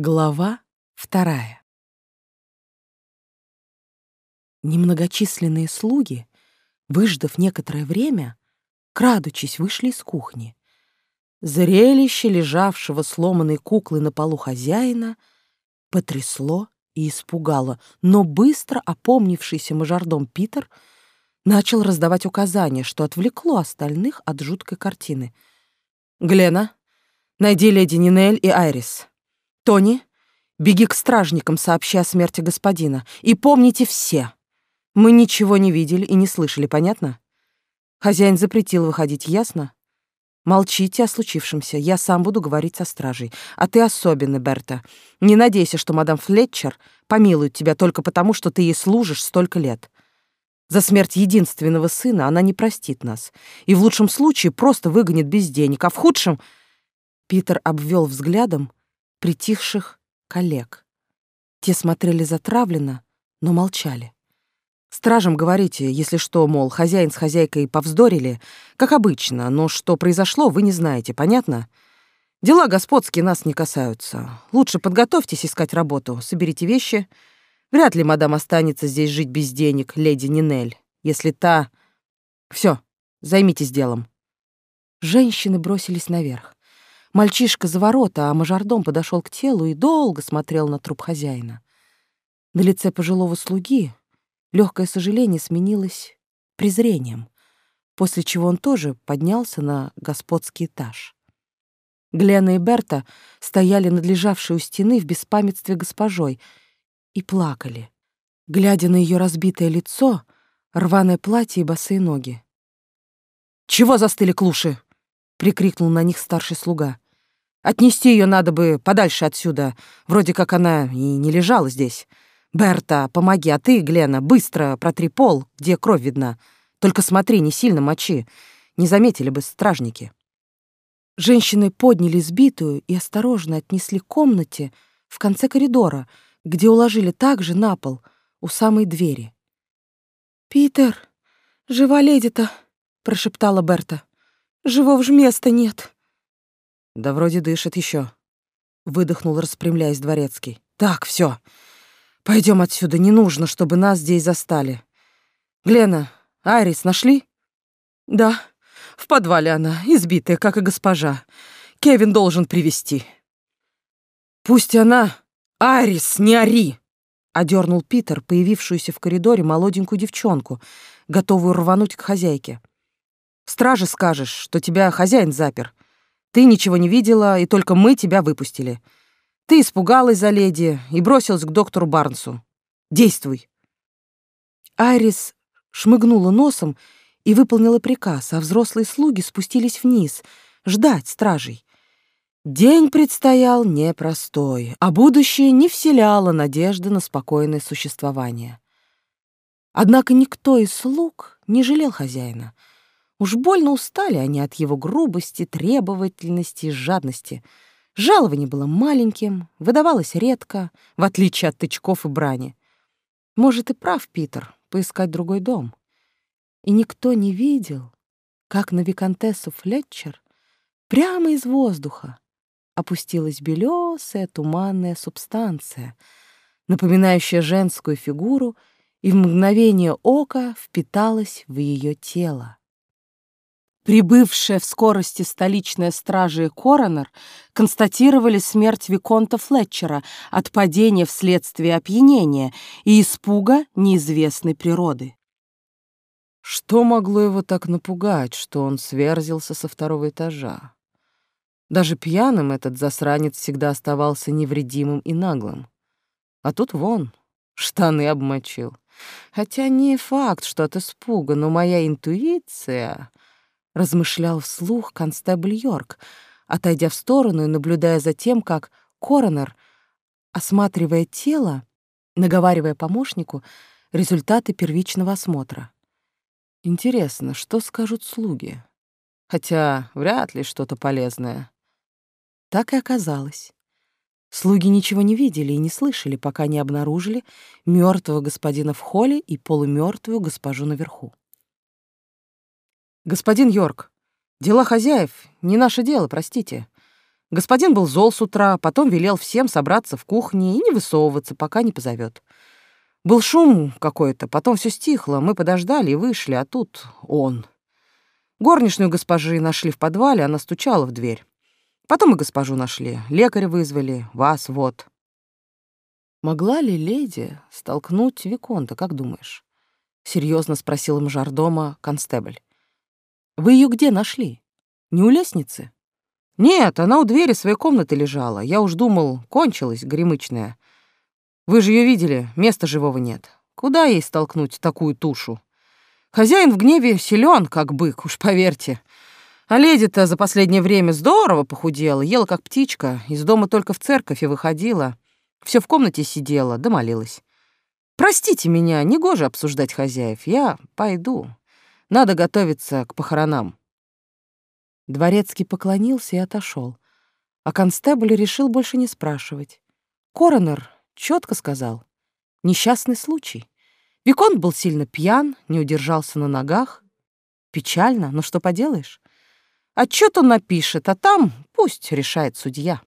Глава вторая. Немногочисленные слуги, выждав некоторое время, крадучись, вышли из кухни. Зрелище лежавшего сломанной куклы на полу хозяина потрясло и испугало, но быстро опомнившийся мажордом Питер начал раздавать указания, что отвлекло остальных от жуткой картины. «Глена, найди леди Нинель и Айрис. Тони, беги к стражникам, сообщи о смерти господина. И помните все, мы ничего не видели и не слышали, понятно? Хозяин запретил выходить, ясно? Молчите о случившемся, я сам буду говорить со стражей. А ты особенно, Берта. Не надейся, что мадам Флетчер помилует тебя только потому, что ты ей служишь столько лет. За смерть единственного сына она не простит нас. И в лучшем случае просто выгонит без денег, а в худшем... Питер обвел взглядом притихших коллег. Те смотрели затравленно, но молчали. Стражам говорите, если что, мол, хозяин с хозяйкой повздорили, как обычно, но что произошло, вы не знаете, понятно? Дела господские нас не касаются. Лучше подготовьтесь искать работу, соберите вещи. Вряд ли мадам останется здесь жить без денег, леди Нинель, если та... Все, займитесь делом. Женщины бросились наверх. Мальчишка за ворота, а мажордом подошел к телу и долго смотрел на труп хозяина. На лице пожилого слуги Легкое сожаление сменилось презрением, после чего он тоже поднялся на господский этаж. Глена и Берта стояли над лежавшей у стены в беспамятстве госпожой и плакали, глядя на ее разбитое лицо, рваное платье и босые ноги. «Чего застыли клуши?» — прикрикнул на них старший слуга. «Отнести ее надо бы подальше отсюда, вроде как она и не лежала здесь. «Берта, помоги, а ты, Глена, быстро протри пол, где кровь видна. Только смотри, не сильно мочи. Не заметили бы стражники». Женщины подняли сбитую и осторожно отнесли к комнате в конце коридора, где уложили также на пол у самой двери. «Питер, жива леди-то?» — прошептала Берта. «Живого ж места нет». «Да вроде дышит еще», — выдохнул, распрямляясь дворецкий. «Так, все. Пойдем отсюда, не нужно, чтобы нас здесь застали. Глена, Айрис нашли? Да, в подвале она, избитая, как и госпожа. Кевин должен привести. Пусть она... Айрис, не ори! Одернул Питер, появившуюся в коридоре молоденькую девчонку, готовую рвануть к хозяйке. Страже скажешь, что тебя хозяин запер. Ты ничего не видела, и только мы тебя выпустили. Ты испугалась за леди и бросилась к доктору Барнсу. Действуй. Айрис шмыгнула носом и выполнила приказ, а взрослые слуги спустились вниз, ждать стражей. День предстоял непростой, а будущее не вселяло надежды на спокойное существование. Однако никто из слуг не жалел хозяина. Уж больно устали они от его грубости, требовательности и жадности — Жалование было маленьким, выдавалось редко, в отличие от тычков и брани. Может, и прав Питер, поискать другой дом. И никто не видел, как на виконтессу Флетчер прямо из воздуха опустилась белесая туманная субстанция, напоминающая женскую фигуру, и в мгновение ока впиталась в ее тело. Прибывшая в скорости столичная стража и коронер констатировали смерть Виконта Флетчера от падения вследствие опьянения и испуга неизвестной природы. Что могло его так напугать, что он сверзился со второго этажа? Даже пьяным этот засранец всегда оставался невредимым и наглым. А тут вон, штаны обмочил. Хотя не факт, что от испуга, но моя интуиция размышлял вслух констебль Йорк, отойдя в сторону и наблюдая за тем, как коронер, осматривая тело, наговаривая помощнику результаты первичного осмотра. Интересно, что скажут слуги? Хотя вряд ли что-то полезное. Так и оказалось. Слуги ничего не видели и не слышали, пока не обнаружили мертвого господина в холле и полумертвую госпожу наверху. «Господин Йорк, дела хозяев — не наше дело, простите. Господин был зол с утра, потом велел всем собраться в кухне и не высовываться, пока не позовет. Был шум какой-то, потом все стихло, мы подождали и вышли, а тут он. Горничную госпожи нашли в подвале, она стучала в дверь. Потом и госпожу нашли, лекаря вызвали, вас вот. Могла ли леди столкнуть Виконта, как думаешь? Серьезно спросил мажордома констебль. Вы ее где нашли? Не у лестницы? Нет, она у двери своей комнаты лежала. Я уж думал, кончилась гремычная. Вы же ее видели, места живого нет. Куда ей столкнуть такую тушу? Хозяин в гневе силен, как бык, уж поверьте. А леди-то за последнее время здорово похудела, ела как птичка, из дома только в церковь и выходила. Все в комнате сидела, да молилась. Простите меня, негоже обсуждать хозяев. Я пойду. Надо готовиться к похоронам. Дворецкий поклонился и отошел, а констебль решил больше не спрашивать. Коронер четко сказал. Несчастный случай. Виконт был сильно пьян, не удержался на ногах. Печально, но что поделаешь? Отчет он напишет, а там пусть решает судья.